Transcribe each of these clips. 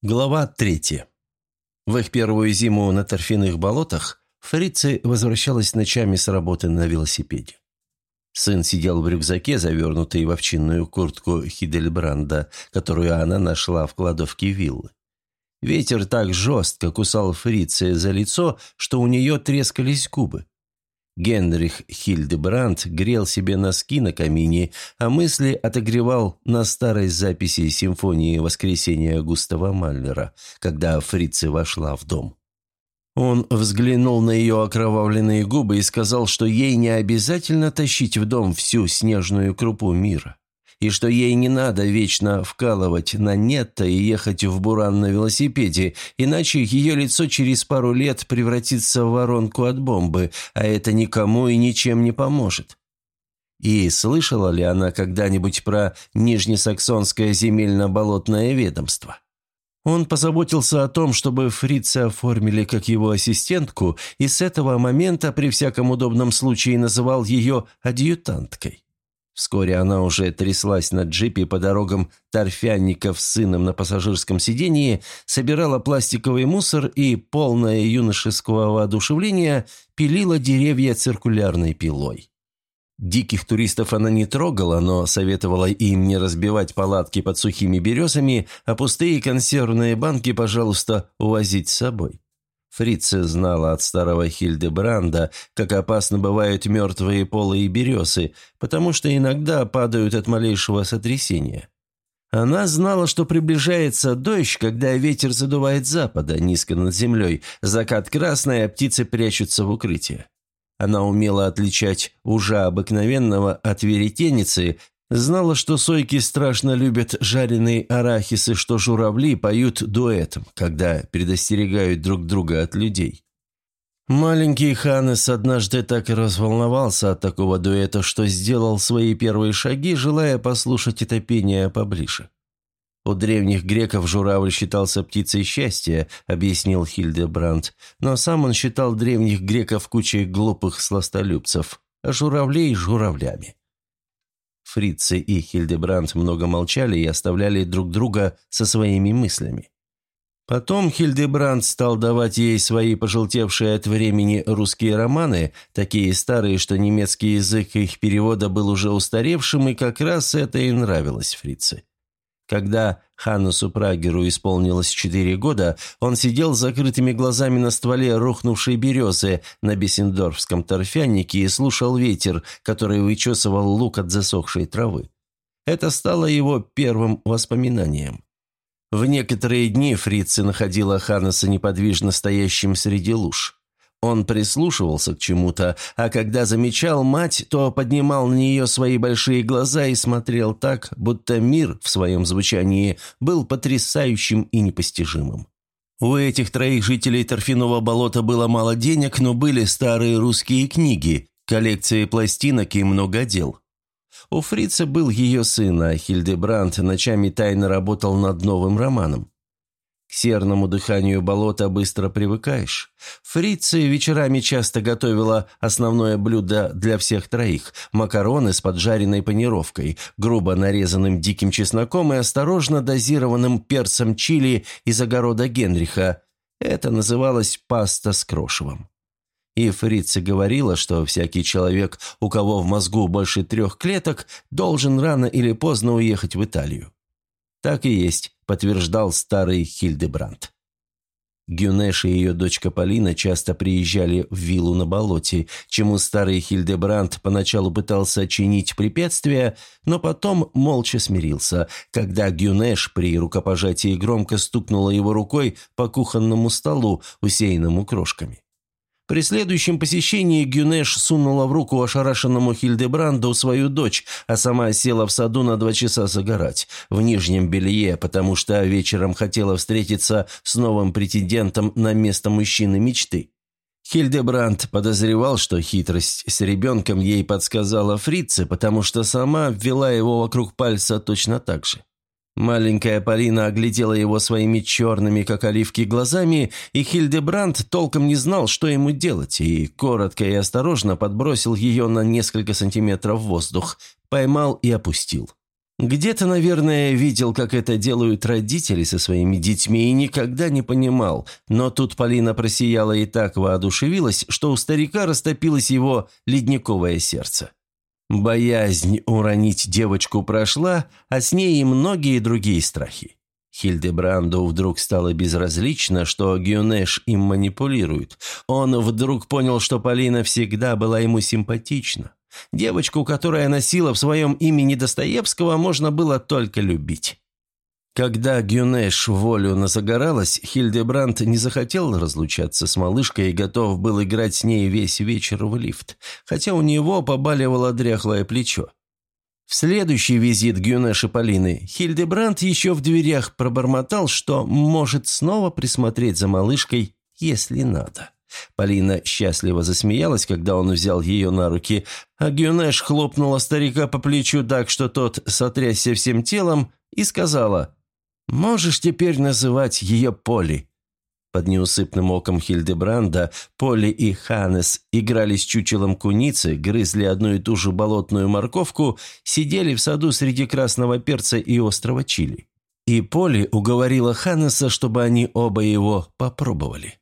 Глава третья. В их первую зиму на торфяных болотах Фрицы возвращалась ночами с работы на велосипеде. Сын сидел в рюкзаке, завернутый в овчинную куртку Хидельбранда, которую она нашла в кладовке виллы. Ветер так жестко кусал Фрицы за лицо, что у нее трескались губы. Генрих Хильдебранд грел себе носки на камине, а мысли отогревал на старой записи симфонии «Воскресения» Густава Маллера, когда фрица вошла в дом. Он взглянул на ее окровавленные губы и сказал, что ей не обязательно тащить в дом всю снежную крупу мира и что ей не надо вечно вкалывать на нетто и ехать в буран на велосипеде, иначе ее лицо через пару лет превратится в воронку от бомбы, а это никому и ничем не поможет. И слышала ли она когда-нибудь про Нижнесаксонское земельно-болотное ведомство? Он позаботился о том, чтобы фрица оформили как его ассистентку, и с этого момента при всяком удобном случае называл ее адъютанткой. Вскоре она уже тряслась на джипе по дорогам торфянников с сыном на пассажирском сидении, собирала пластиковый мусор и, полное юношеского воодушевления, пилила деревья циркулярной пилой. Диких туристов она не трогала, но советовала им не разбивать палатки под сухими березами, а пустые консервные банки, пожалуйста, увозить с собой. Фрица знала от старого Хильдебранда, как опасно бывают мертвые полые березы, потому что иногда падают от малейшего сотрясения. Она знала, что приближается дождь, когда ветер задувает запада, низко над землей, закат красный, а птицы прячутся в укрытие. Она умела отличать ужа обыкновенного от веретеницы, Знала, что сойки страшно любят жареные арахисы, что журавли поют дуэтом, когда предостерегают друг друга от людей. Маленький Ханес однажды так разволновался от такого дуэта, что сделал свои первые шаги, желая послушать это пение поближе. «У древних греков журавль считался птицей счастья», — объяснил Хильдебранд, но сам он считал древних греков кучей глупых сластолюбцев, а журавлей — журавлями. Фрицы и Хильдебранд много молчали и оставляли друг друга со своими мыслями. Потом Хильдебранд стал давать ей свои пожелтевшие от времени русские романы, такие старые, что немецкий язык их перевода был уже устаревшим, и как раз это и нравилось Фрице. Когда Ханнусу Прагеру исполнилось четыре года, он сидел с закрытыми глазами на стволе рухнувшей березы на Бессендорфском торфянике и слушал ветер, который вычесывал лук от засохшей травы. Это стало его первым воспоминанием. В некоторые дни фрица находила Ханнеса неподвижно стоящим среди луж. Он прислушивался к чему-то, а когда замечал мать, то поднимал на нее свои большие глаза и смотрел так, будто мир в своем звучании был потрясающим и непостижимым. У этих троих жителей торфяного болота было мало денег, но были старые русские книги, коллекции пластинок и много дел. У Фрица был ее сын, а Хильдебранд ночами тайно работал над новым романом. К серному дыханию болота быстро привыкаешь. Фрица вечерами часто готовила основное блюдо для всех троих – макароны с поджаренной панировкой, грубо нарезанным диким чесноком и осторожно дозированным перцем чили из огорода Генриха. Это называлось паста с крошевом. И Фрица говорила, что всякий человек, у кого в мозгу больше трех клеток, должен рано или поздно уехать в Италию. Так и есть подтверждал старый Хильдебранд. Гюнеш и ее дочка Полина часто приезжали в виллу на болоте, чему старый Хильдебранд поначалу пытался чинить препятствия, но потом молча смирился, когда Гюнеш при рукопожатии громко стукнула его рукой по кухонному столу, усеянному крошками. При следующем посещении Гюнеш сунула в руку ошарашенному Хильдебранду свою дочь, а сама села в саду на два часа загорать, в нижнем белье, потому что вечером хотела встретиться с новым претендентом на место мужчины мечты. Хильдебранд подозревал, что хитрость с ребенком ей подсказала фрице, потому что сама ввела его вокруг пальца точно так же. Маленькая Полина оглядела его своими черными, как оливки, глазами, и Хильдебранд толком не знал, что ему делать, и коротко и осторожно подбросил ее на несколько сантиметров в воздух, поймал и опустил. Где-то, наверное, видел, как это делают родители со своими детьми и никогда не понимал, но тут Полина просияла и так воодушевилась, что у старика растопилось его ледниковое сердце. Боязнь уронить девочку прошла, а с ней и многие другие страхи. Хильдебранду вдруг стало безразлично, что Гюнеш им манипулирует. Он вдруг понял, что Полина всегда была ему симпатична. Девочку, которая носила в своем имени Достоевского, можно было только любить. Когда Гюнеш волю назагоралась, Хильдебранд не захотел разлучаться с малышкой и готов был играть с ней весь вечер в лифт, хотя у него побаливало дряхлое плечо. В следующий визит Гюнеш и Полины Хильдебранд еще в дверях пробормотал, что может снова присмотреть за малышкой, если надо. Полина счастливо засмеялась, когда он взял ее на руки, а Гюнеш хлопнула старика по плечу так, что тот сотрясся всем телом, и сказала «Можешь теперь называть ее Поли». Под неусыпным оком Хильдебранда Поли и Ханес играли с чучелом куницы, грызли одну и ту же болотную морковку, сидели в саду среди красного перца и острого чили. И Поли уговорила Ханеса, чтобы они оба его попробовали.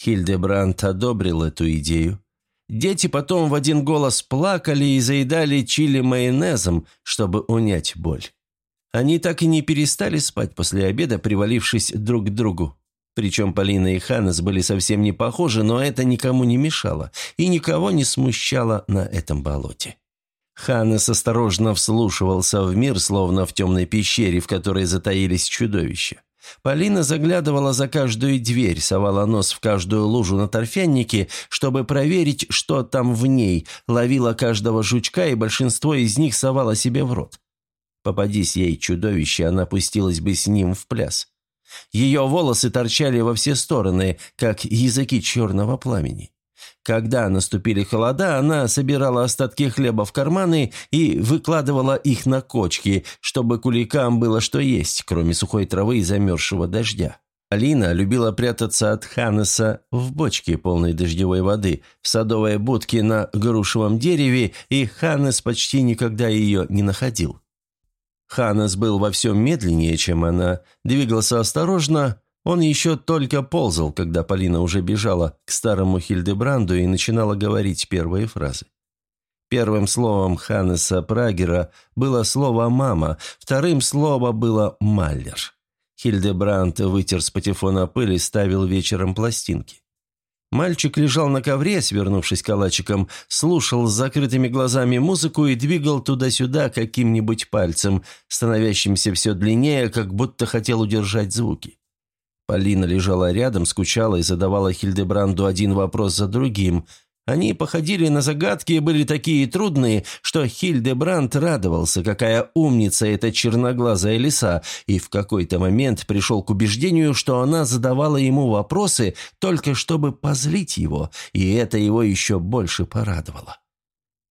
Хильдебранд одобрил эту идею. Дети потом в один голос плакали и заедали чили майонезом, чтобы унять боль. Они так и не перестали спать после обеда, привалившись друг к другу. Причем Полина и Ханнес были совсем не похожи, но это никому не мешало и никого не смущало на этом болоте. Ханнес осторожно вслушивался в мир, словно в темной пещере, в которой затаились чудовища. Полина заглядывала за каждую дверь, совала нос в каждую лужу на торфяннике, чтобы проверить, что там в ней, ловила каждого жучка, и большинство из них совала себе в рот. Попадись ей чудовище, она пустилась бы с ним в пляс. Ее волосы торчали во все стороны, как языки черного пламени. Когда наступили холода, она собирала остатки хлеба в карманы и выкладывала их на кочки, чтобы куликам было что есть, кроме сухой травы и замерзшего дождя. Алина любила прятаться от Ханнеса в бочке полной дождевой воды, в садовой будке на грушевом дереве, и Ханнес почти никогда ее не находил. Ханнес был во всем медленнее, чем она, двигался осторожно, он еще только ползал, когда Полина уже бежала к старому Хильдебранду и начинала говорить первые фразы. Первым словом Ханнеса Прагера было слово «мама», вторым словом было «маллер». Хильдебранд вытер с патефона пыль и ставил вечером пластинки. Мальчик лежал на ковре, свернувшись калачиком, слушал с закрытыми глазами музыку и двигал туда-сюда каким-нибудь пальцем, становящимся все длиннее, как будто хотел удержать звуки. Полина лежала рядом, скучала и задавала Хильдебранду один вопрос за другим. Они походили на загадки и были такие трудные, что Хильдебранд радовался, какая умница эта черноглазая лиса, и в какой-то момент пришел к убеждению, что она задавала ему вопросы только чтобы позлить его, и это его еще больше порадовало.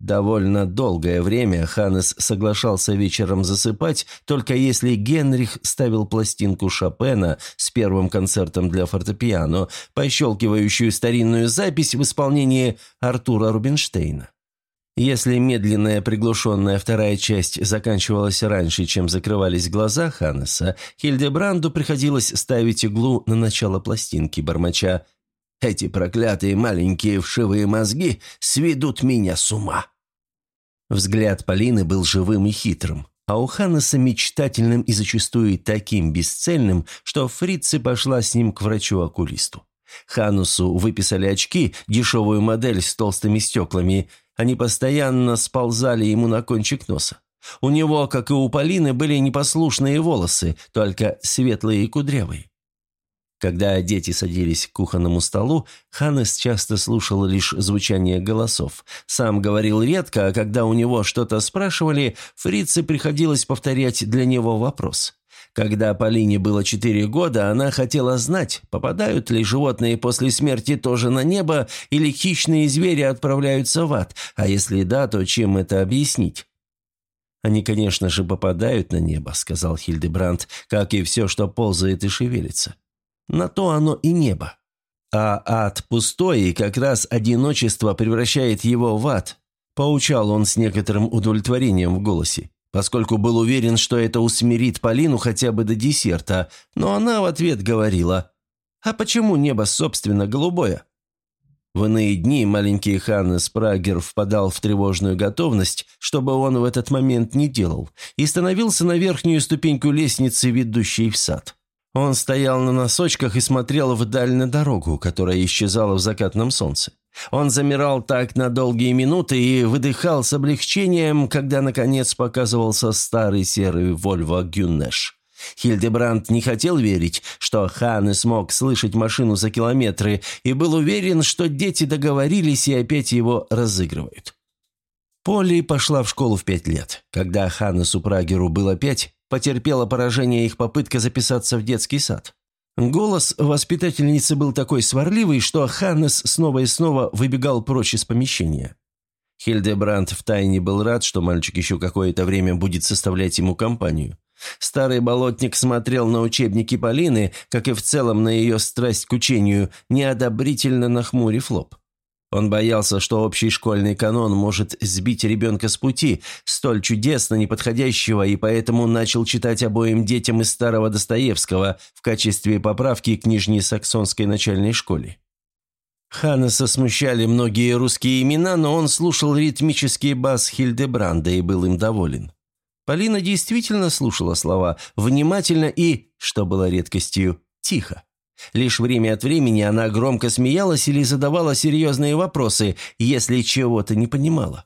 Довольно долгое время Ханнес соглашался вечером засыпать, только если Генрих ставил пластинку Шопена с первым концертом для фортепиано, пощелкивающую старинную запись в исполнении Артура Рубинштейна. Если медленная приглушенная вторая часть заканчивалась раньше, чем закрывались глаза Ханнеса, Хильдебранду приходилось ставить иглу на начало пластинки, бормоча «Эти проклятые маленькие вшивые мозги сведут меня с ума». Взгляд Полины был живым и хитрым, а у Ханнеса мечтательным и зачастую таким бесцельным, что фрицы пошла с ним к врачу-окулисту. Ханусу выписали очки, дешевую модель с толстыми стеклами. Они постоянно сползали ему на кончик носа. У него, как и у Полины, были непослушные волосы, только светлые и кудрявые. Когда дети садились к кухонному столу, Ханнес часто слушал лишь звучание голосов. Сам говорил редко, а когда у него что-то спрашивали, фрице приходилось повторять для него вопрос. Когда Полине было четыре года, она хотела знать, попадают ли животные после смерти тоже на небо или хищные звери отправляются в ад, а если да, то чем это объяснить? «Они, конечно же, попадают на небо», — сказал Хильдебранд, «как и все, что ползает и шевелится. На то оно и небо. А ад пустой, и как раз одиночество превращает его в ад. Поучал он с некоторым удовлетворением в голосе. поскольку был уверен, что это усмирит Полину хотя бы до десерта, но она в ответ говорила «А почему небо, собственно, голубое?» В иные дни маленький Ханнес Прагер впадал в тревожную готовность, чтобы он в этот момент не делал, и становился на верхнюю ступеньку лестницы, ведущей в сад. Он стоял на носочках и смотрел вдаль на дорогу, которая исчезала в закатном солнце. Он замирал так на долгие минуты и выдыхал с облегчением, когда, наконец, показывался старый серый Вольво Гюннеш. Хильдебранд не хотел верить, что Ханне смог слышать машину за километры, и был уверен, что дети договорились и опять его разыгрывают. Полли пошла в школу в пять лет. Когда Ханнесу Прагеру было пять, потерпела поражение их попытка записаться в детский сад. Голос воспитательницы был такой сварливый, что Ханнес снова и снова выбегал прочь из помещения. Хильдебранд втайне был рад, что мальчик еще какое-то время будет составлять ему компанию. Старый болотник смотрел на учебники Полины, как и в целом на ее страсть к учению, неодобрительно нахмурив лоб. Он боялся, что общий школьный канон может сбить ребенка с пути, столь чудесно неподходящего, и поэтому начал читать обоим детям из старого Достоевского в качестве поправки к нижней саксонской начальной школе. Ханнеса смущали многие русские имена, но он слушал ритмический бас Хильдебранда и был им доволен. Полина действительно слушала слова внимательно и, что было редкостью, тихо. Лишь время от времени она громко смеялась или задавала серьезные вопросы, если чего-то не понимала.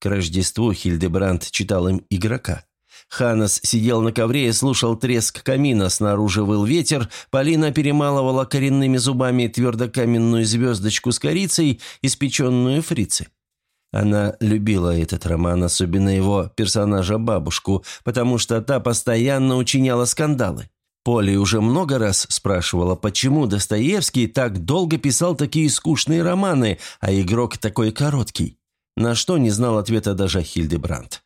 К Рождеству Хильдебранд читал им «Игрока». Ханас сидел на ковре и слушал треск камина, снаружи выл ветер, Полина перемалывала коренными зубами твердокаменную звездочку с корицей, испеченную фрицы. Она любила этот роман, особенно его персонажа-бабушку, потому что та постоянно учиняла скандалы. Поли уже много раз спрашивала, почему Достоевский так долго писал такие скучные романы, а игрок такой короткий. На что не знал ответа даже Хильдебранд.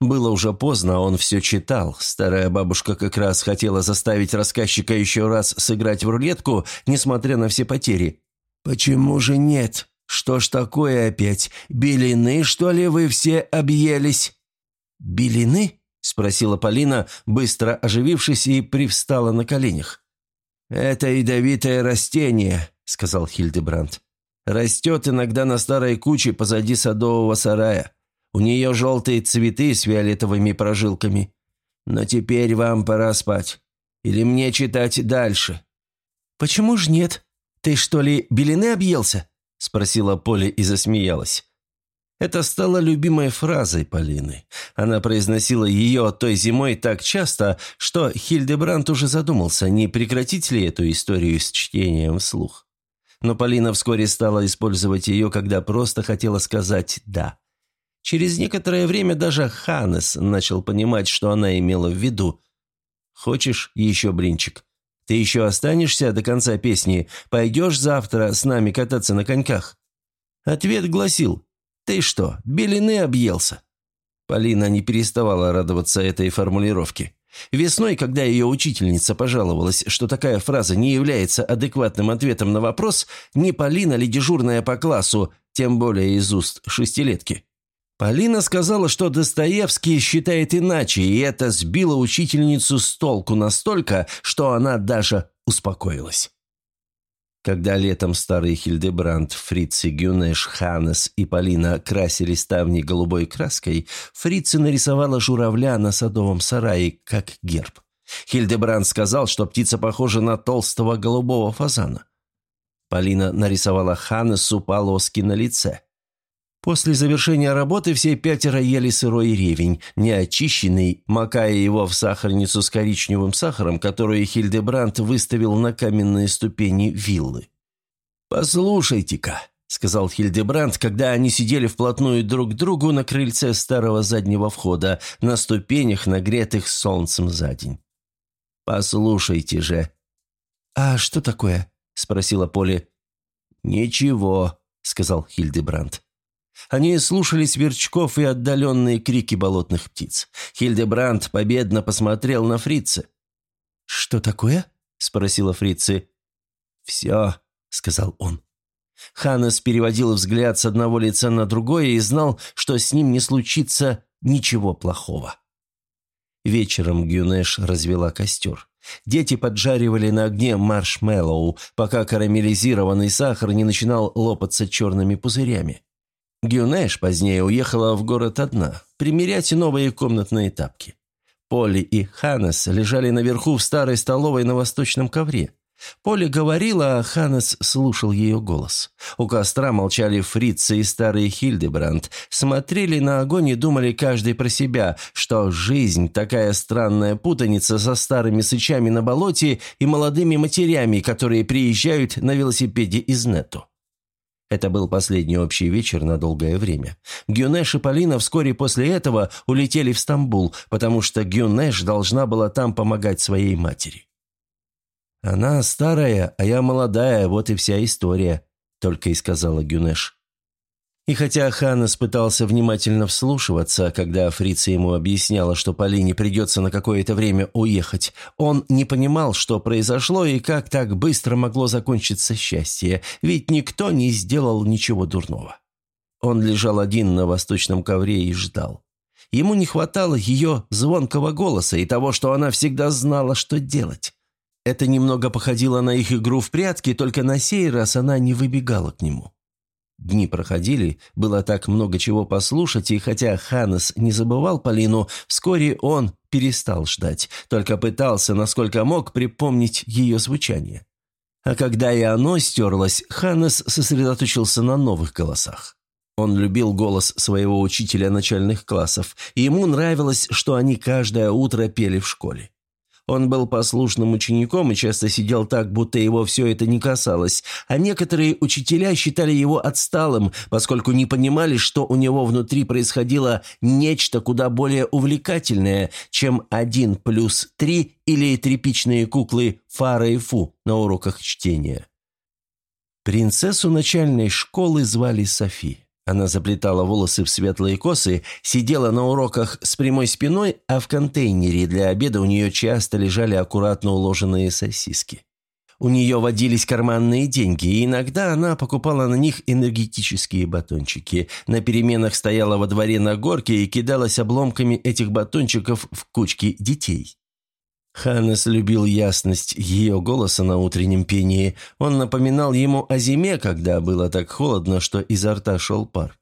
Было уже поздно, он все читал. Старая бабушка как раз хотела заставить рассказчика еще раз сыграть в рулетку, несмотря на все потери. «Почему же нет?» «Что ж такое опять? Белины, что ли, вы все объелись?» «Белины?» – спросила Полина, быстро оживившись и привстала на коленях. «Это ядовитое растение», – сказал Хильдебранд. «Растет иногда на старой куче позади садового сарая. У нее желтые цветы с фиолетовыми прожилками. Но теперь вам пора спать. Или мне читать дальше?» «Почему ж нет? Ты что ли белины объелся?» – спросила Поля и засмеялась. Это стало любимой фразой Полины. Она произносила ее той зимой так часто, что Хильдебранд уже задумался, не прекратить ли эту историю с чтением вслух. Но Полина вскоре стала использовать ее, когда просто хотела сказать «да». Через некоторое время даже Ханнес начал понимать, что она имела в виду. «Хочешь еще блинчик?» Ты еще останешься до конца песни? Пойдешь завтра с нами кататься на коньках?» Ответ гласил «Ты что, белины объелся?» Полина не переставала радоваться этой формулировке. Весной, когда ее учительница пожаловалась, что такая фраза не является адекватным ответом на вопрос, не Полина ли дежурная по классу, тем более из уст шестилетки. Полина сказала, что Достоевский считает иначе, и это сбило учительницу с толку настолько, что она даже успокоилась. Когда летом старый Хильдебранд, Фрицы, Гюнеш, Ханес и Полина красили ставни голубой краской, Фрицы нарисовала журавля на садовом сарае, как герб. Хильдебранд сказал, что птица похожа на толстого голубого фазана. Полина нарисовала Ханесу полоски на лице – После завершения работы все пятеро ели сырой ревень, неочищенный, макая его в сахарницу с коричневым сахаром, которую Хильдебранд выставил на каменные ступени виллы. «Послушайте-ка», — сказал Хильдебранд, когда они сидели вплотную друг к другу на крыльце старого заднего входа, на ступенях, нагретых солнцем за день. «Послушайте же». «А что такое?» — спросила Поле. «Ничего», — сказал Хильдебранд. Они слушали сверчков и отдаленные крики болотных птиц. Хильдебранд победно посмотрел на фрицы. «Что такое?» – спросила фрицы. «Все», – сказал он. Ханнес переводил взгляд с одного лица на другое и знал, что с ним не случится ничего плохого. Вечером Гюнеш развела костер. Дети поджаривали на огне маршмеллоу, пока карамелизированный сахар не начинал лопаться черными пузырями. Гюнеш позднее уехала в город одна, примерять новые комнатные тапки. Поли и Ханес лежали наверху в старой столовой на восточном ковре. Поли говорила, а Ханес слушал ее голос. У костра молчали фрицы и старый Хильдебранд, смотрели на огонь и думали каждый про себя, что жизнь – такая странная путаница со старыми сычами на болоте и молодыми матерями, которые приезжают на велосипеде из Нету. Это был последний общий вечер на долгое время. Гюнеш и Полина вскоре после этого улетели в Стамбул, потому что Гюнеш должна была там помогать своей матери. «Она старая, а я молодая, вот и вся история», — только и сказала Гюнеш. И хотя Ханнес пытался внимательно вслушиваться, когда фрица ему объясняла, что Полине придется на какое-то время уехать, он не понимал, что произошло и как так быстро могло закончиться счастье, ведь никто не сделал ничего дурного. Он лежал один на восточном ковре и ждал. Ему не хватало ее звонкого голоса и того, что она всегда знала, что делать. Это немного походило на их игру в прятки, только на сей раз она не выбегала к нему. Дни проходили, было так много чего послушать, и хотя Ханнес не забывал Полину, вскоре он перестал ждать, только пытался, насколько мог, припомнить ее звучание. А когда и оно стерлось, Ханнес сосредоточился на новых голосах. Он любил голос своего учителя начальных классов, и ему нравилось, что они каждое утро пели в школе. Он был послушным учеником и часто сидел так, будто его все это не касалось, а некоторые учителя считали его отсталым, поскольку не понимали, что у него внутри происходило нечто куда более увлекательное, чем один плюс три или тряпичные куклы Фара и Фу на уроках чтения. Принцессу начальной школы звали Софи. Она заплетала волосы в светлые косы, сидела на уроках с прямой спиной, а в контейнере для обеда у нее часто лежали аккуратно уложенные сосиски. У нее водились карманные деньги, и иногда она покупала на них энергетические батончики. На переменах стояла во дворе на горке и кидалась обломками этих батончиков в кучки детей. Ханнес любил ясность ее голоса на утреннем пении. Он напоминал ему о зиме, когда было так холодно, что изо рта шел пар.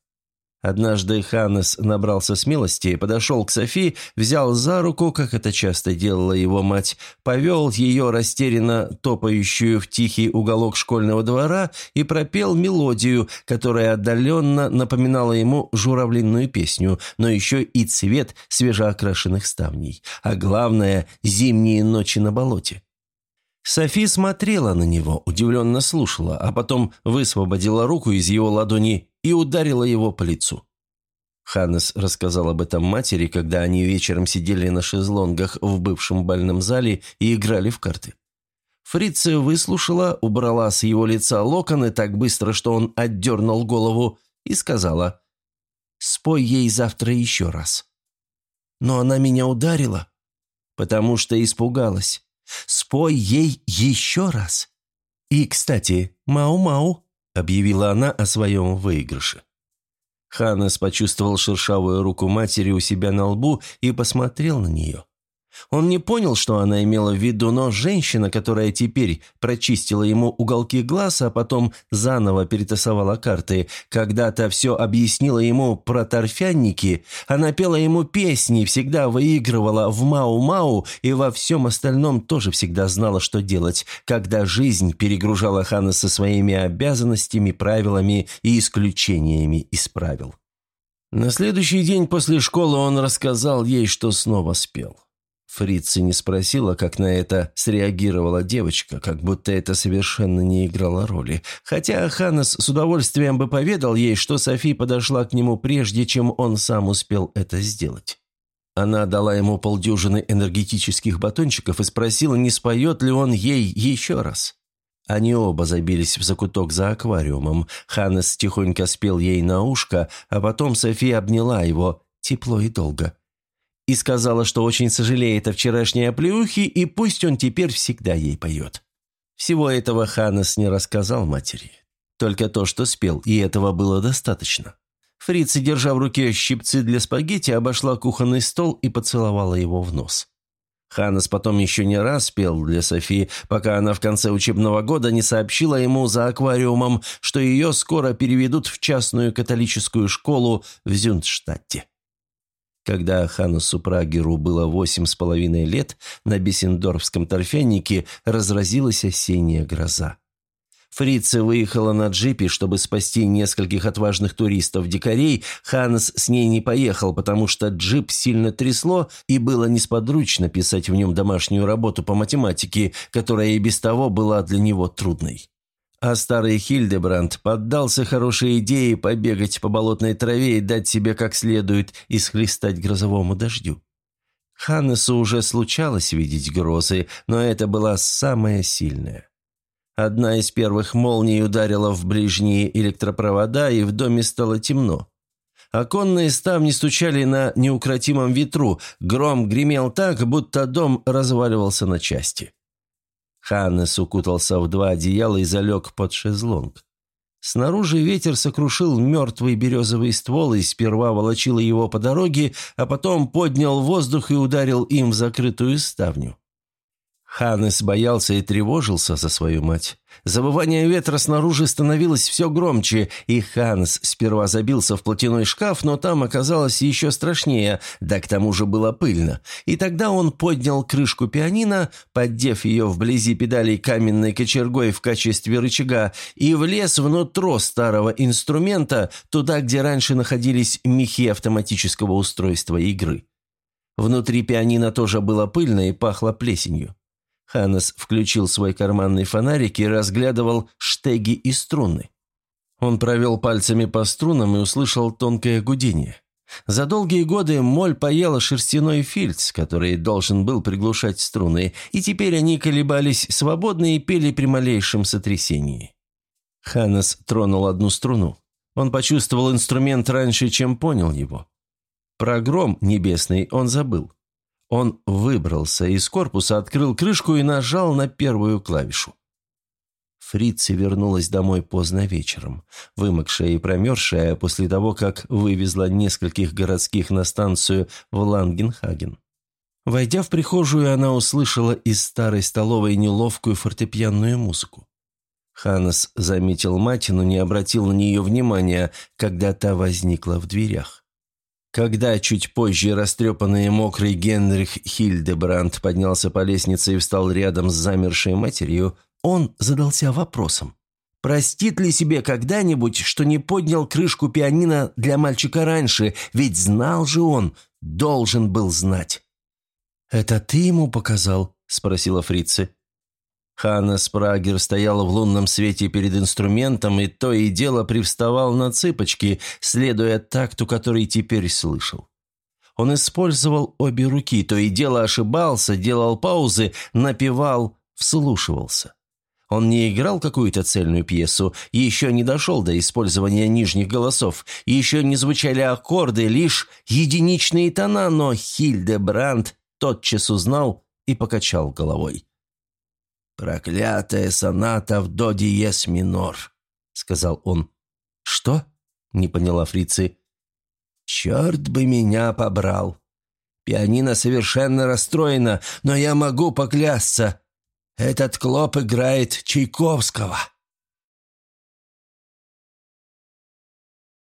Однажды Ханнес набрался смелости, подошел к Софи, взял за руку, как это часто делала его мать, повел ее растерянно топающую в тихий уголок школьного двора и пропел мелодию, которая отдаленно напоминала ему журавлиную песню, но еще и цвет свежеокрашенных ставней, а главное – зимние ночи на болоте. Софи смотрела на него, удивленно слушала, а потом высвободила руку из его ладони и ударила его по лицу. Ханнес рассказал об этом матери, когда они вечером сидели на шезлонгах в бывшем бальном зале и играли в карты. Фрица выслушала, убрала с его лица локоны так быстро, что он отдернул голову, и сказала «Спой ей завтра еще раз». «Но она меня ударила, потому что испугалась. Спой ей еще раз. И, кстати, Мау-Мау объявила она о своем выигрыше. Ханнес почувствовал шершавую руку матери у себя на лбу и посмотрел на нее. Он не понял, что она имела в виду, но женщина, которая теперь прочистила ему уголки глаз, а потом заново перетасовала карты, когда-то все объяснила ему про торфянники, она пела ему песни, всегда выигрывала в Мау-Мау и во всем остальном тоже всегда знала, что делать, когда жизнь перегружала Хана со своими обязанностями, правилами и исключениями из правил. На следующий день после школы он рассказал ей, что снова спел. Фрица не спросила, как на это среагировала девочка, как будто это совершенно не играло роли. Хотя Ханнес с удовольствием бы поведал ей, что Софи подошла к нему прежде, чем он сам успел это сделать. Она дала ему полдюжины энергетических батончиков и спросила, не споет ли он ей еще раз. Они оба забились в закуток за аквариумом. Ханнес тихонько спел ей на ушко, а потом Софи обняла его тепло и долго и сказала, что очень сожалеет о вчерашней оплеухе, и пусть он теперь всегда ей поет. Всего этого Ханнес не рассказал матери. Только то, что спел, и этого было достаточно. Фрица, держа в руке щипцы для спагетти, обошла кухонный стол и поцеловала его в нос. Ханнес потом еще не раз пел для Софии, пока она в конце учебного года не сообщила ему за аквариумом, что ее скоро переведут в частную католическую школу в Зюндштадте. Когда Ханнесу Прагеру было восемь с половиной лет, на Бессендорфском торфянике разразилась осенняя гроза. Фрица выехала на джипе, чтобы спасти нескольких отважных туристов-дикарей. Ханс с ней не поехал, потому что джип сильно трясло, и было несподручно писать в нем домашнюю работу по математике, которая и без того была для него трудной. А старый Хильдебранд поддался хорошей идее побегать по болотной траве и дать себе как следует исхлестать грозовому дождю. Ханнесу уже случалось видеть грозы, но это была самая сильная. Одна из первых молний ударила в ближние электропровода, и в доме стало темно. Оконные ставни стучали на неукротимом ветру, гром гремел так, будто дом разваливался на части. Ханнес укутался в два одеяла и залег под шезлонг. Снаружи ветер сокрушил мертвый березовый ствол и сперва волочил его по дороге, а потом поднял воздух и ударил им в закрытую ставню. Ханнес боялся и тревожился за свою мать. Завывание ветра снаружи становилось все громче, и Ханс сперва забился в платяной шкаф, но там оказалось еще страшнее, да к тому же было пыльно. И тогда он поднял крышку пианино, поддев ее вблизи педалей каменной кочергой в качестве рычага, и влез внутрь старого инструмента, туда, где раньше находились мехи автоматического устройства игры. Внутри пианино тоже было пыльно и пахло плесенью. Ханнес включил свой карманный фонарик и разглядывал штеги и струны. Он провел пальцами по струнам и услышал тонкое гудение. За долгие годы моль поела шерстяной фильц, который должен был приглушать струны, и теперь они колебались свободно и пели при малейшем сотрясении. Ханнес тронул одну струну. Он почувствовал инструмент раньше, чем понял его. Про гром небесный он забыл. Он выбрался из корпуса, открыл крышку и нажал на первую клавишу. Фрица вернулась домой поздно вечером, вымокшая и промерзшая после того, как вывезла нескольких городских на станцию в Лангенхаген. Войдя в прихожую, она услышала из старой столовой неловкую фортепианную музыку. Ханнес заметил мать, но не обратил на нее внимания, когда та возникла в дверях. Когда чуть позже растрепанный и мокрый Генрих Хильдебранд поднялся по лестнице и встал рядом с замершей матерью, он задался вопросом. Простит ли себе когда-нибудь, что не поднял крышку пианино для мальчика раньше, ведь знал же он, должен был знать. «Это ты ему показал?» – спросила фрица. Ханна Спрагер стояла в лунном свете перед инструментом и то и дело привставал на цыпочки, следуя такту, который теперь слышал. Он использовал обе руки, то и дело ошибался, делал паузы, напевал, вслушивался. Он не играл какую-то цельную пьесу, еще не дошел до использования нижних голосов, еще не звучали аккорды, лишь единичные тона, но Хильдебранд тотчас узнал и покачал головой. «Проклятая соната в до диез минор», — сказал он. «Что?» — не поняла фрицы. «Черт бы меня побрал! Пианино совершенно расстроено, но я могу поклясться. Этот клоп играет Чайковского».